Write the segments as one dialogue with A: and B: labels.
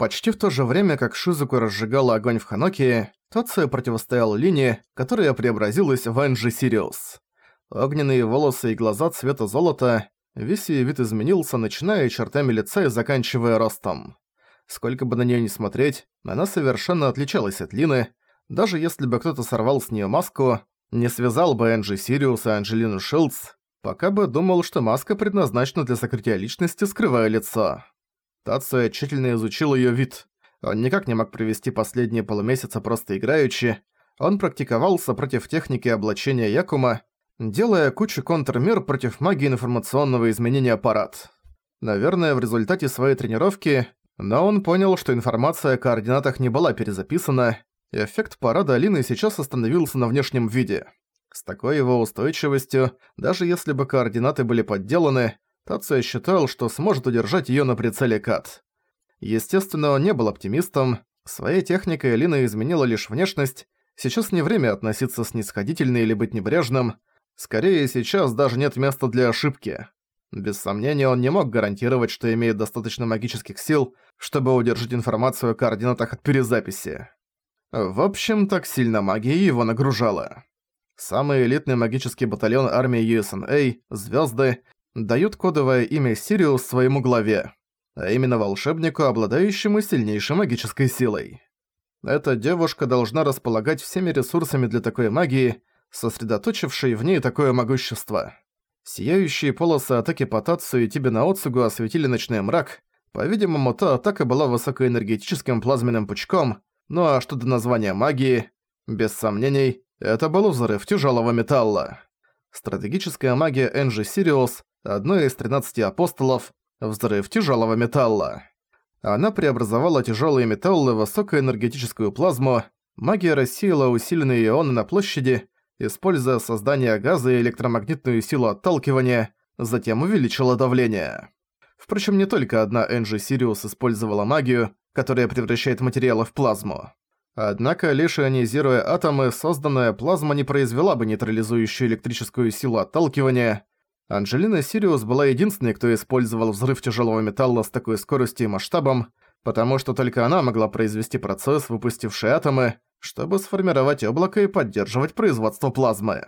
A: Почти в то же время, как Шизуку разжигала огонь в Хоноке, Тацуя противостоял Лине, которая преобразилась в Энджи Сириус. Огненные волосы и глаза цвета золота, весь её вид изменился, начиная чертами лица и заканчивая ростом. Сколько бы на неё ни смотреть, она совершенно отличалась от Лины, даже если бы кто-то сорвал с неё маску, не связал бы Энджи Сириус и Анджелину Шилдс, пока бы думал, что маска предназначена для сокрытия личности, скрывая лицо. Тацуя тщательно изучил её вид. Он никак не мог провести последние полумесяца просто играючи. Он практиковался против техники облачения Якума, делая кучу контрмер против магии информационного изменения аппарат. Наверное, в результате своей тренировки, но он понял, что информация о координатах не была перезаписана, Эффект парада Алины сейчас остановился на внешнем виде. С такой его устойчивостью, даже если бы координаты были подделаны, Тация считал, что сможет удержать её на прицеле Кат. Естественно, он не был оптимистом. Своей техникой Алина изменила лишь внешность. Сейчас не время относиться снисходительно или быть небрежным. Скорее, сейчас даже нет места для ошибки. Без сомнения, он не мог гарантировать, что имеет достаточно магических сил, чтобы удержать информацию о координатах от перезаписи. В общем, так сильно магия его нагружала. Самый элитный магический батальон армии USNA, Звезды, дают кодовое имя Сириус своему главе, а именно волшебнику, обладающему сильнейшей магической силой. Эта девушка должна располагать всеми ресурсами для такой магии, сосредоточившей в ней такое могущество. Сияющие полосы атаки по Тацу и Тибе на Оцугу осветили ночной мрак. По-видимому, та атака была высокоэнергетическим плазменным пучком, ну а что до названия магии? Без сомнений, это был взрыв тяжелого металла. Стратегическая магия Энджи Сириус, одной из 13 апостолов, взрыв тяжелого металла. Она преобразовала тяжелые металлы в высокоэнергетическую плазму, магия рассеяла усиленные ионы на площади, используя создание газа и электромагнитную силу отталкивания, затем увеличила давление. Впрочем, не только одна Энджи Сириус использовала магию, которая превращает материалы в плазму. Однако, лишь ионизируя атомы, созданная плазма не произвела бы нейтрализующую электрическую силу отталкивания. Анджелина Сириус была единственной, кто использовал взрыв тяжелого металла с такой скоростью и масштабом, потому что только она могла произвести процесс, выпустивший атомы, чтобы сформировать облако и поддерживать производство плазмы.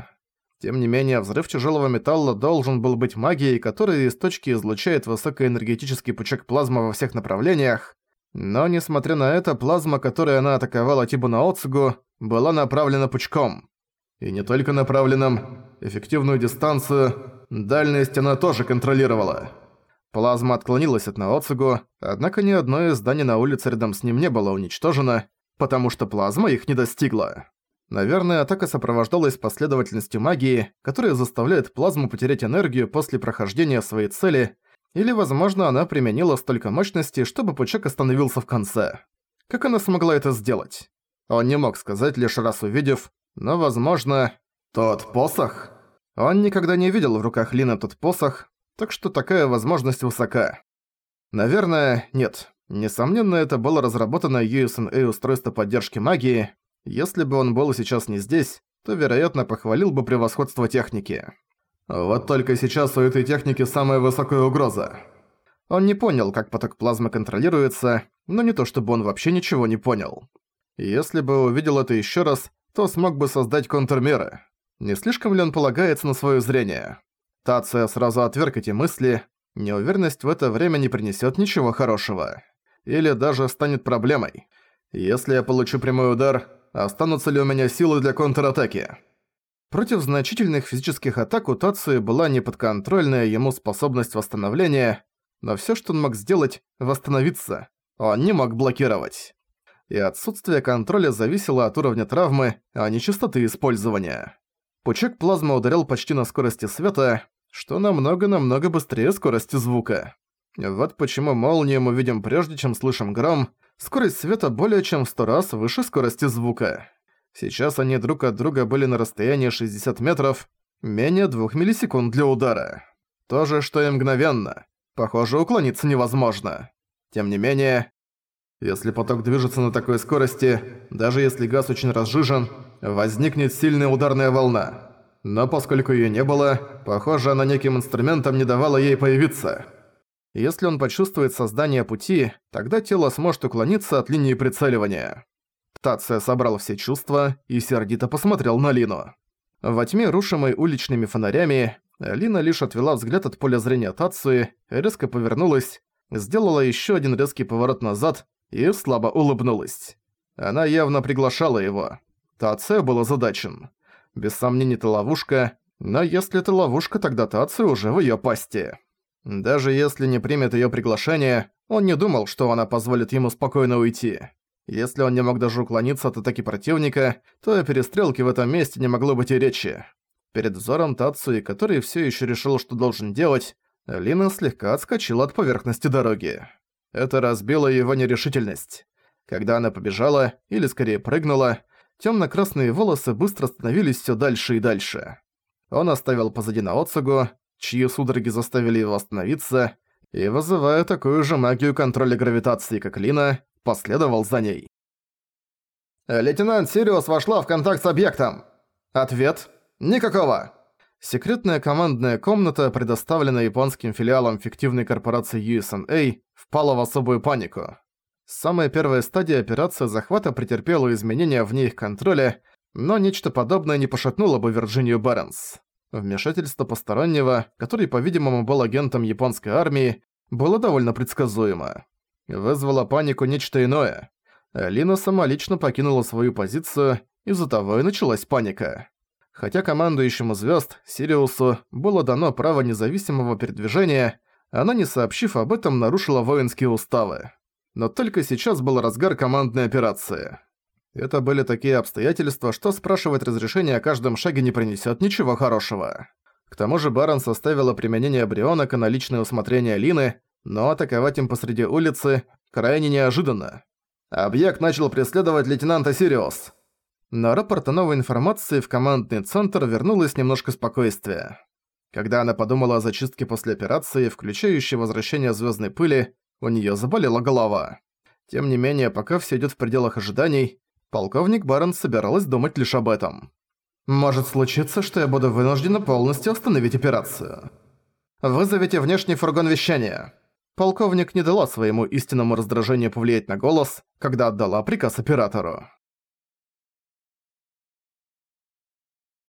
A: Тем не менее, взрыв тяжелого металла должен был быть магией, которая из точки излучает высокоэнергетический пучок плазмы во всех направлениях, но, несмотря на это, плазма, которой она атаковала Тибу на Оцугу, была направлена пучком. И не только направленным, эффективную дистанцию, дальность она тоже контролировала. Плазма отклонилась от Наоцугу, однако ни одно из зданий на улице рядом с ним не было уничтожено, потому что плазма их не достигла. Наверное, атака сопровождалась последовательностью магии, которая заставляет плазму потерять энергию после прохождения своей цели или, возможно, она применила столько мощности, чтобы пучок остановился в конце. Как она смогла это сделать? Он не мог сказать, лишь раз увидев, но, возможно... Тот посох? Он никогда не видел в руках Лины тот посох, так что такая возможность высока. Наверное, нет. Несомненно, это было разработано USNA устройство поддержки магии. Если бы он был сейчас не здесь, то, вероятно, похвалил бы превосходство техники. Вот только сейчас у этой техники самая высокая угроза. Он не понял, как поток плазмы контролируется, но не то чтобы он вообще ничего не понял. Если бы увидел это еще раз, то смог бы создать контрмеры. Не слишком ли он полагается на свое зрение? Тация сразу отверг эти мысли. Неуверенность в это время не принесет ничего хорошего. Или даже станет проблемой. Если я получу прямой удар, останутся ли у меня силы для контратаки? Против значительных физических атак у Тации была неподконтрольная ему способность восстановления, но всё, что он мог сделать – восстановиться. Он не мог блокировать. И отсутствие контроля зависело от уровня травмы, а не частоты использования. Пучок плазмы ударил почти на скорости света, что намного-намного быстрее скорости звука. Вот почему молнию мы видим прежде, чем слышим гром, скорость света более чем в сто раз выше скорости звука. Сейчас они друг от друга были на расстоянии 60 метров, менее 2 миллисекунд для удара. То же, что и мгновенно. Похоже, уклониться невозможно. Тем не менее, если поток движется на такой скорости, даже если газ очень разжижен, возникнет сильная ударная волна. Но поскольку её не было, похоже, она неким инструментом не давала ей появиться. Если он почувствует создание пути, тогда тело сможет уклониться от линии прицеливания. Тация собрал все чувства и сердито посмотрел на Лину. Во тьме, рушимой уличными фонарями, Лина лишь отвела взгляд от поля зрения Тации, резко повернулась, сделала еще один резкий поворот назад и слабо улыбнулась. Она явно приглашала его. Тация был озадачен. Без сомнений, это ловушка, но если это ловушка, тогда Тация уже в её пасти. Даже если не примет её приглашение, он не думал, что она позволит ему спокойно уйти. Если он не мог даже уклониться от атаки противника, то о перестрелке в этом месте не могло быть и речи. Перед взором Тацуи, который всё ещё решил, что должен делать, Лина слегка отскочила от поверхности дороги. Это разбило его нерешительность. Когда она побежала, или скорее прыгнула, тёмно-красные волосы быстро становились всё дальше и дальше. Он оставил позади Наоцугу, чьи судороги заставили его остановиться, и, вызывая такую же магию контроля гравитации, как Лина, последовал за ней. «Лейтенант Сириус вошла в контакт с объектом!» Ответ – никакого. Секретная командная комната, предоставленная японским филиалом фиктивной корпорации USNA, впала в особую панику. Самая первая стадия операции захвата претерпела изменения вне их контроля, но нечто подобное не пошатнуло бы Вирджинию Барнс. Вмешательство постороннего, который, по-видимому, был агентом японской армии, было довольно предсказуемо. Вызвало панику нечто иное. Лина сама лично покинула свою позицию, из-за того и началась паника. Хотя командующему звезд Сириусу было дано право независимого передвижения, она, не сообщив об этом, нарушила воинские уставы. Но только сейчас был разгар командной операции. Это были такие обстоятельства, что спрашивать разрешение о каждом шаге не принесет ничего хорошего. К тому же Барон составила применение Брионака на личное усмотрение Лины, но атаковать им посреди улицы крайне неожиданно. Объект начал преследовать лейтенанта Сириус. На рапорт о новой информации в командный центр вернулось немножко спокойствия. Когда она подумала о зачистке после операции, включающей возвращение звездной пыли, у нее заболела голова. Тем не менее, пока все идет в пределах ожиданий, Полковник Барон собиралась думать лишь об этом. «Может случиться, что я буду вынуждена полностью остановить операцию. Вызовите внешний фургон вещания». Полковник не дала своему истинному раздражению повлиять на голос, когда отдала приказ оператору.